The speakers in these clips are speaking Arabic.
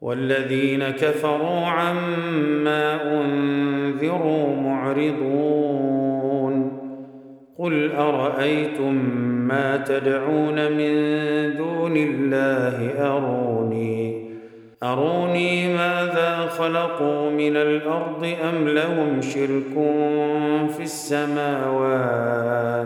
والذين كفروا عما أنذروا معرضون. قل أرأيتم ما تدعون من دون الله؟ أروني أروني ماذا خلقوا من الأرض أم لهم شرك في السماوات؟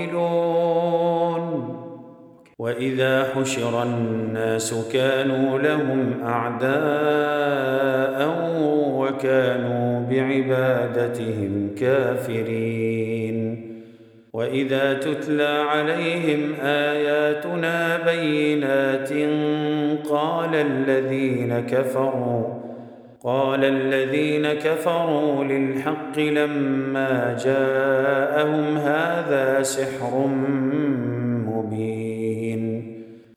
وإذا حشر الناس كانوا لهم أعداء وكانوا بعبادتهم كافرين. وإذا تتلى عليهم آياتنا بينات قال الذين كفروا قال الذين كفروا للحق لما جاءهم هذا سحر مبين.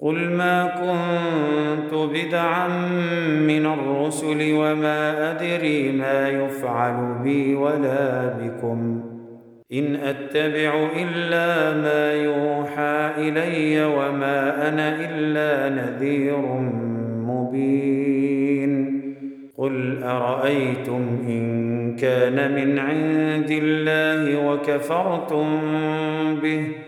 قل ما كنت بدعا من الرسل وما ادري ما يفعل بي ولا بكم ان اتبع الا ما يوحى الي وما أنا الا نذير مبين قل ارايتم ان كان من عند الله وكفرتم به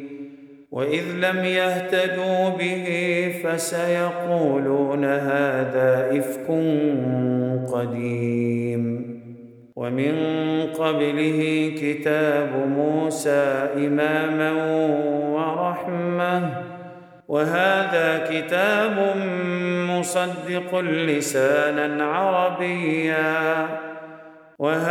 وإذ لم يهتدوا به فسيقولون هذا إفك قديم. ومن قبله كتاب موسى إماما ورحمة. وهذا كتاب مصدق لسانا عربيا. وهذا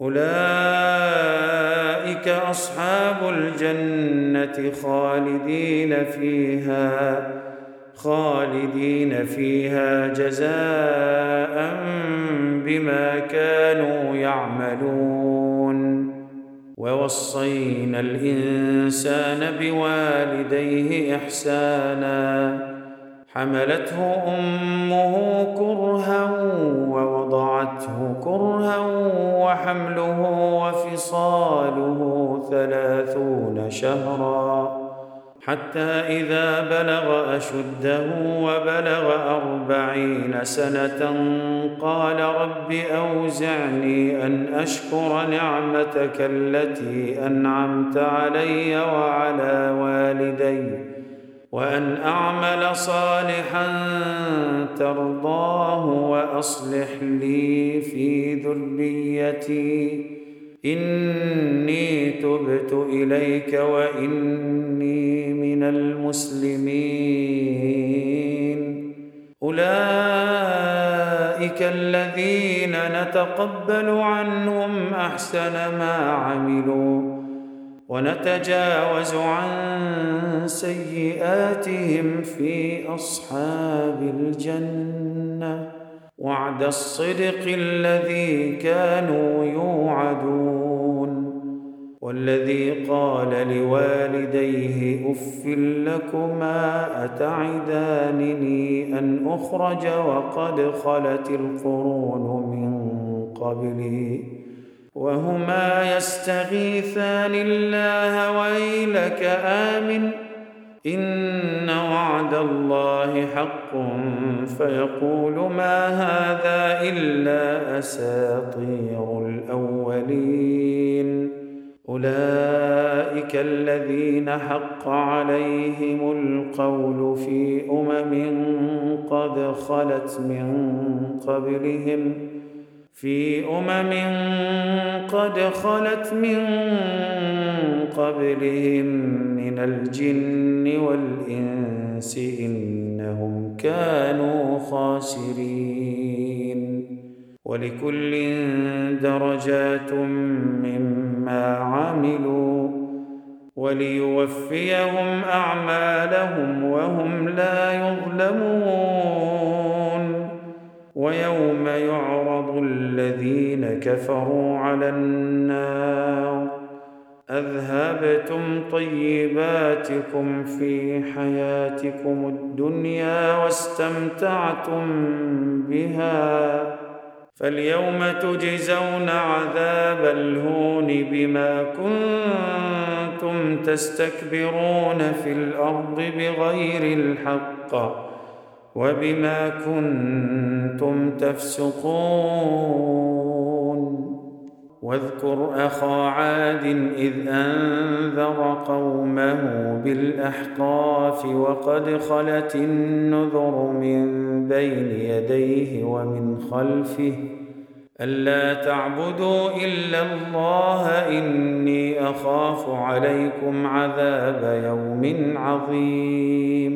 أولئك أصحاب الجنة خالدين فيها خالدين فيها جزاء بما كانوا يعملون. ووصينا الإنسان بوالديه إحسانا. حملته أمه كرها ووضعته كرها وحمله وفصاله ثلاثون شهرا حتى إذا بلغ أشده وبلغ أربعين سنة قال رب أوزعني أن أشكر نعمتك التي أنعمت علي وعلى والدي وأن أعمل صالحا ترضاه وأصلح لي في ذريتي. إني تبت إليك وإني من المسلمين. أولئك الذين نتقبل عنهم أحسن ما عملوا. ونتجاوز عن سيئاتهم في أصحاب الجنة. وعد الصدق الذي كانوا يوعدون. والذي قال لوالديه أف لكما أتعدانني أن أخرج وقد خلت القرون من قبلي. وهما يستغيثان الله ويلك آمن. إن وعد الله حق. فيقول ما هذا إلا أساطير الأولين. أولئك الذين حق عليهم القول في أمم قد خلت من قبلهم. في أمم قد خلت من قبلهم من الجن والإنس إنهم كانوا خاسرين. ولكل درجات مما عملوا وليوفيهم أعمالهم وهم لا يظلمون. ويوم يعرض الذين كفروا على النار أذهبتم طيباتكم في حياتكم الدنيا واستمتعتم بها فاليوم تجزون عذاب الهون بما كنتم تستكبرون في الأرض بغير الحق وبما كنتم تفسقون. واذكر أخا عاد إذ أنذر قومه بالأحقاف وقد خلت النذر من بين يديه ومن خلفه. ألا تعبدوا إلا الله إني أخاف عليكم عذاب يوم عظيم.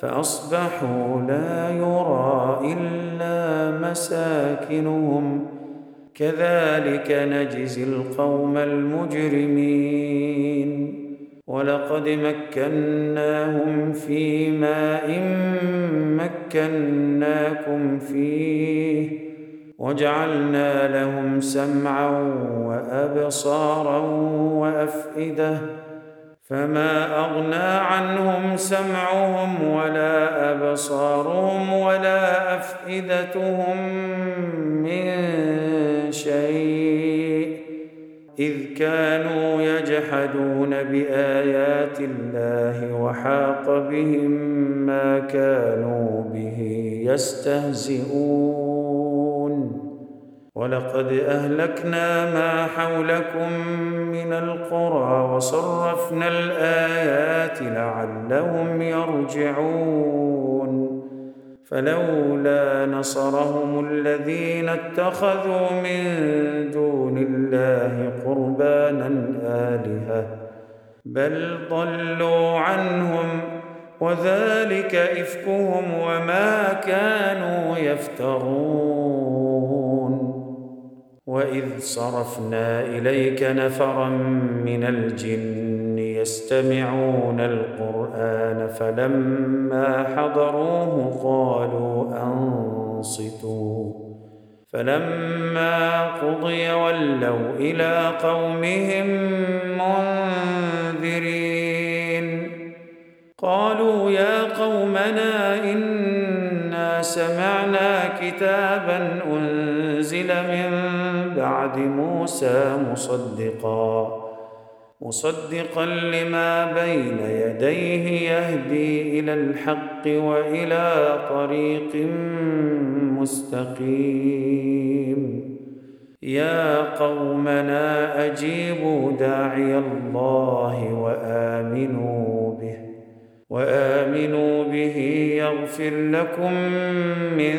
فأصبحوا لا يرى إلا مساكنهم. كذلك نجزي القوم المجرمين. ولقد مكناهم في ماء مكناكم فيه. وجعلنا لهم سمعا وأبصارا وأفئدة. فما أغنى عنهم سمعهم ولا أبصارهم ولا أفئدتهم من شيء إذ كانوا يجحدون بآيات الله وحاق بهم ما كانوا به يستهزئون. ولقد أهلكنا ما حولكم من القرى وصرفنا الآيات لعلهم يرجعون. فلولا نصرهم الذين اتخذوا من دون الله قربانا آلهة بل ضلوا عنهم وذلك إفكهم وما كانوا يفترون. واذ صرفنا اليك نفرا من الجن يستمعون القران فلما حضروه قالوا انصتوا فلما قضي ولوا إلى قومهم منذرين قالوا يا قومنا انا سمعنا كتابا انزل من بعد موسى مصدقا. مصدقا لما بين يديه يهدي إلى الحق وإلى طريق مستقيم. يا قومنا أجيبوا داعي الله وآمنوا به وآمنوا به يغفر لكم من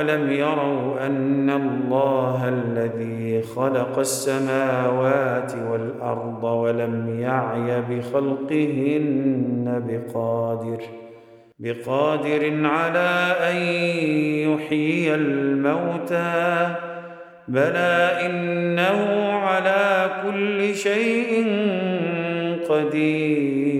أولم يروا أن الله الذي خلق السماوات والأرض ولم يعي بخلقهن بقادر بقادر على أن يحيي الموتى بلى إنه على كل شيء قدير.